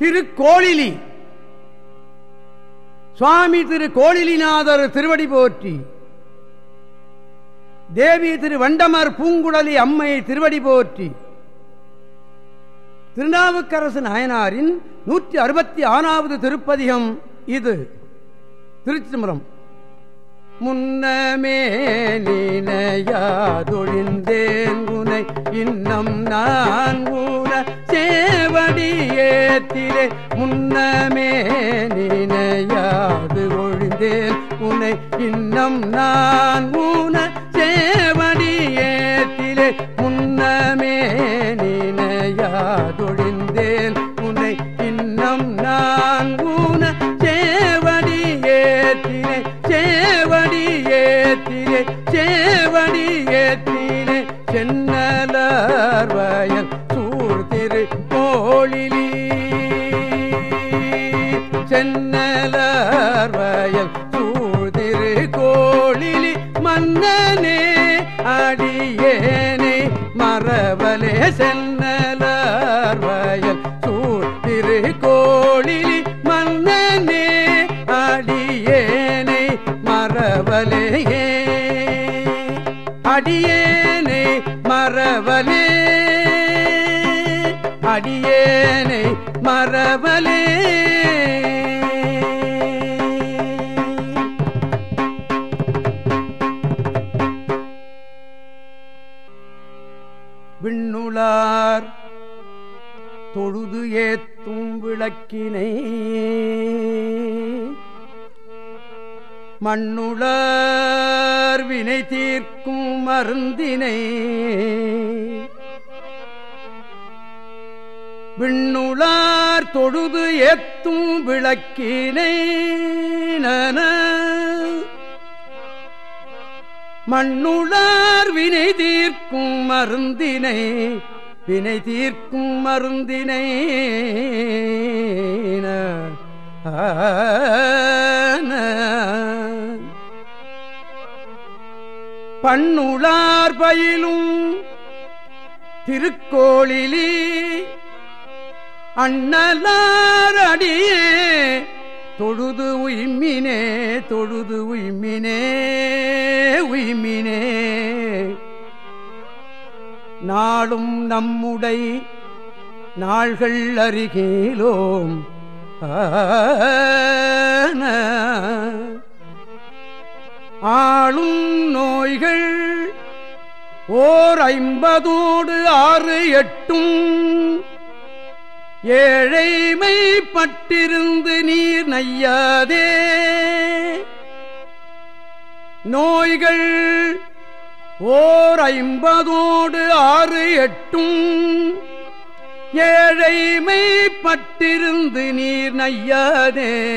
திருக்கோளிலி. சுவாமி திரு கோழிலிநாதர் திருவடி போற்றி. தேவி திரு வண்டமர் பூங்குடலி அம்மை திருவடி போற்றி. திருநாவுக்கரசு நாயனாரின் நூற்றி அறுபத்தி ஆறாவது திருப்பதிகம் இது. திருச்சிதம்பரம் முன்னமே நீனையாதொழிந்தேன் உனை இன்னம் நான் உள்ளத்திலே முன்னமே நினையாது ஒழிந்தேன். உனை இன்னம் நான் உன சேவடியேத்திலே முன்னமே நினையாதொழிந்தேன் உனை இன்னம் நான் உன சேவடியேத்திலே சேவடியேத்திலே சேவடியேத்திலே சென்னலார்வய அடியேனை மரபலே விண்ணுளார் தொழுது ஏத்தும் விளக்கினை. மண்ணுளார் வினை தீர்க்கும் மருந்தினை. விண்ணுளார் தொழுது ஏத்தும் விளக்கினை நன. மண்ணுளார் வினை தீர்க்கும் மருந்தினை வினை தீர்க்கும் மருந்தினை பண்ணுளார் பயிலும் திருக்கோளிலே அண்ணலாரடியே தொழுது உய்மினே தொழுது உய்மினே உய்மினே. நாளும் நம்முடை நாள்கள் அருகேலோம். ஆளும் நோய்கள் ஓர் ஐம்பதோடு ஆறு எட்டும். ஏழைமை பட்டிருந்து நீர் நையாதே. நோய்கள் ஓர் ஐம்பதோடு ஆறு எட்டும். ஏழைமை பட்டிருந்து நீர் நையாதே.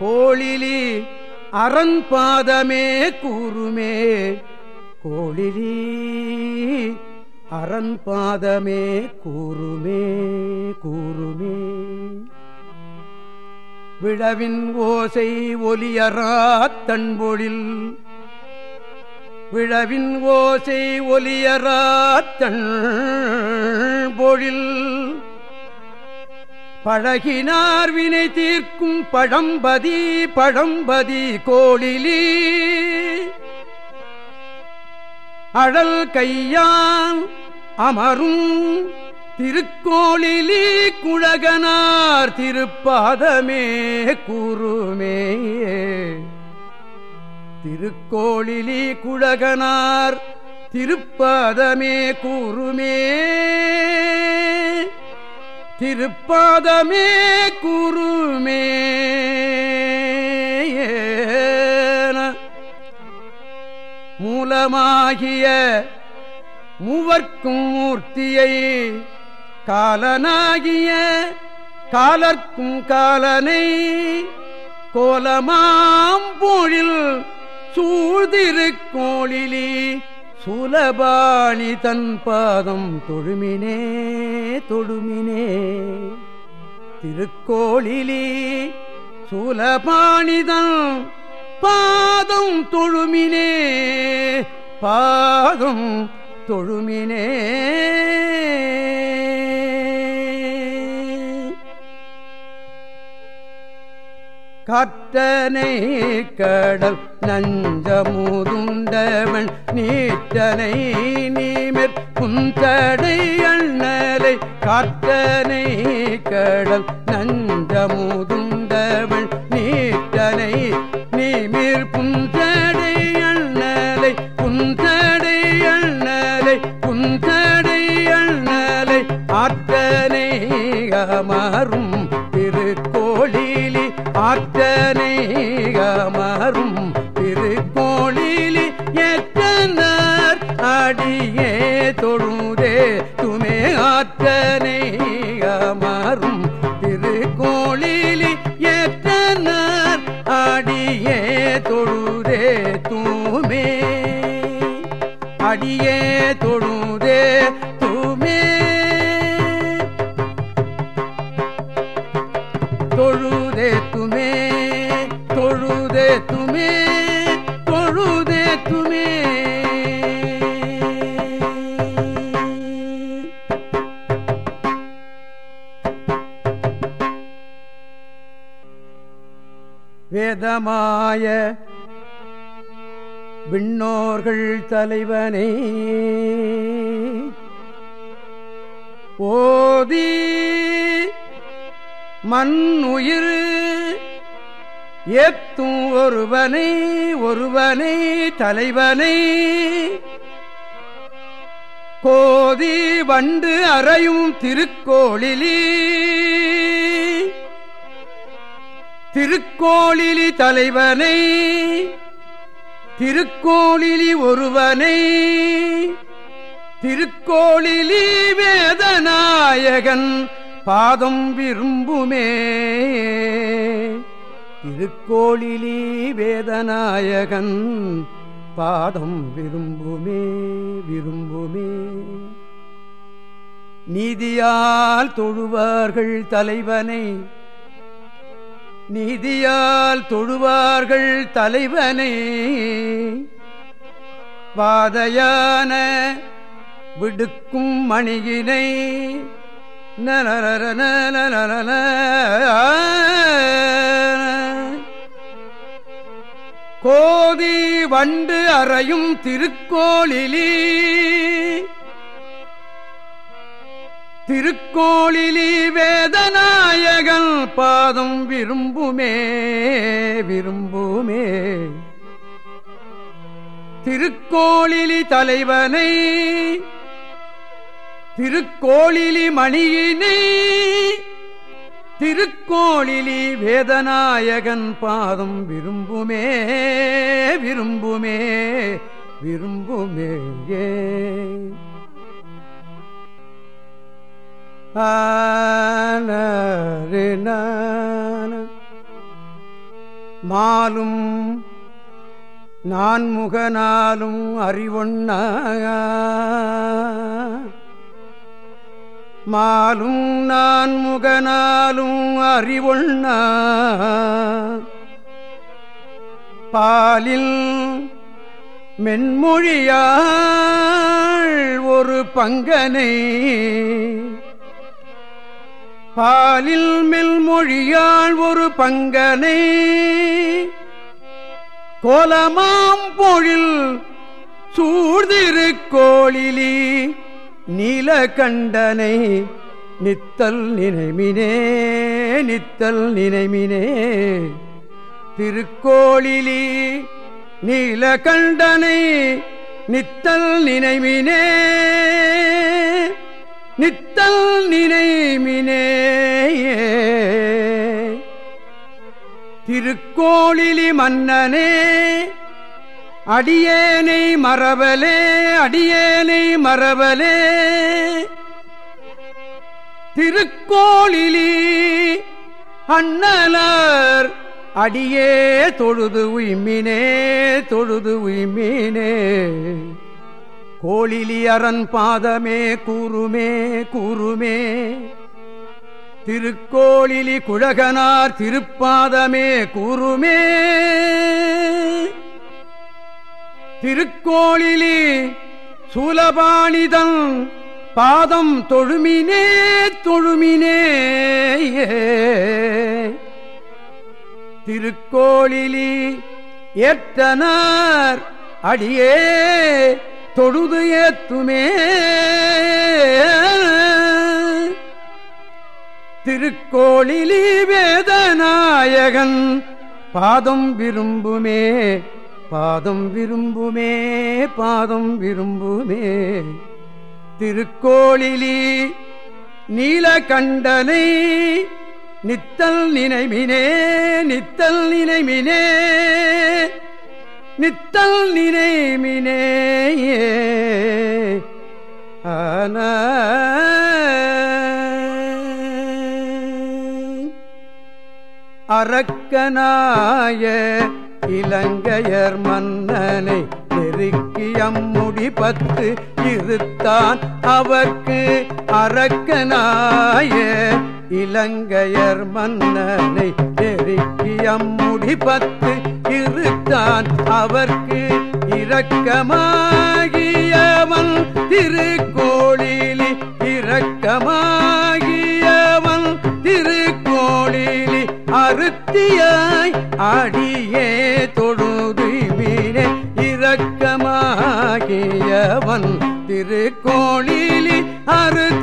கோழிலி அரண் பாதமே கூறுமே. கோளிலி அரண் பாதமே கூறுமே கூறுமே. விழவின் ஓசை ஒலியராத் தன்பொழில். விழவின் ஓசை ஒலியராத் தன் பழகினார் வினை தீர்க்கும் பழம்பதி பழம்பதி கோளிலி அழல் கையான் அமரும் திருக்கோளிலே குழகனார் திருப்பாதமே கூறுமே திருக்கோளிலே குழகனார் திருப்பாதமே கூறுமே. திருப்பாதமே கூறுமே. மூலமாகிய மூவர்க்கும் மூர்த்தியை காலனாகிய காலர்க்கும் காலனை கோலமாம் சூழ்திரு சூழ்திருக்கோளிலி சுலபாணி தன் பாதம் தொழுமினே தொழுமினே. திருக்கோளிலே சூலபாணிதன் பாதம் தொழுமினே பாதம் தொழுமினே. கற்றனை கடல் நஞ்சமுதுந்தவன் நீட்டனை நீமற் புந்தடை அண்ணலை. கற்றனை கடல் நஞ்சமுதும் ஆற்றனை அமரும் திருக்கோளிலி எத்தனார் அடியே தொழுதே துமே ஆற்றனை அமரும் திருக்கோளிலி எத்தனார் அடியே தொழுதே தூமே. அடியே வேதமாய விண்ணோர்கள் தலைவனை. ஓதி மண் உயிர் ஏத்தும் ஒருவனை ஒருவனை தலைவனை. கோதி வண்டு அறையும் திருக்கோளிலே திருக்கோளிலி தலைவனை திருக்கோளிலி ஒருவனை திருக்கோளிலி வேதநாயகன் பாதம் விரும்புமே. திருக்கோளிலி வேதநாயகன் பாதம் விரும்புமே விரும்புமே. நீதியால் தொழுவார்கள் தலைவனை நீதியால் தொழுவார்கள் தலைவனை. வாதையான விடுக்கும் மணியினை. நலரர கோதி வண்டு அறையும் திருக்கோளிலே. திருக்கோளிலே வேதநாயகன் பாதம் விரும்புமே விரும்புமே. திருக்கோளிலி தலைவனை திருக்கோளிலி மணியினை திருக்கோளிலி வேதநாயகன் பாதம் விரும்புமே விரும்புமே விரும்புமே. ஏ மாலும் நான்முகனாலும் அறிவொண்ண மாலும் நான்முகனாலும் அறிவொண்ண பாலில் மென்மொழியாள் ஒரு பங்கனை. பாலில் மெல்மொழியாள் ஒரு பங்கனை கோலமாம் பொழில் சூழ்திருக்கோளிலி நீலகண்டனை நித்தல் நினைமினே நித்தல் நினைமினே. திருக்கோளிலி நீலகண்டனை நித்தல் நினைமினே. நித்தல் நினைமினே திருக்கோளிலி மன்னனே அடியேனை மரபலே அடியேனை மரபலே திருக்கோளிலி அண்ணலர் அடியே தொழுது உய்மினே தொழுது உய்மினே. கோளிலி பாதமே கூறுமே கூறுமே. திருக்கோளிலி குழகனார் திருப்பாதமே கூறுமே. திருக்கோளிலி சூலபாணிதன் பாதம் தொழுமினே தொழுமினே. திருக்கோளிலி ஏற்றனார் அடியே. தொழுது ஏத்துமே. திருக்கோளிலி வேதநாயகன் பாதம் விரும்புமே பாதம் விரும்புமே பாதம் விரும்புமே. திருக்கோளிலி நீலகண்டனை நித்தல் நினைமினே நித்தல் நினைமினே. நித்தல் நினைமினே ஆன. அரக்கனாய இலங்கையர் மன்னனை நெருக்கி அம்முடி பத்து இருத்தான் அவர்க்கு. அரக்கனாய இலங்கையர் மன்னனை நெருக்கி அம்முடி பத்து இருத்தான் அவர்க்கு இரக்கமாகியவன் திருக்கோளிலி இரக்கமாகியவன். திருக்கோளிலி அருத்தியாய் அடியே தொழுது மீனே இரக்கமாகியவன். திருக்கோளிலி அருத்தியாய்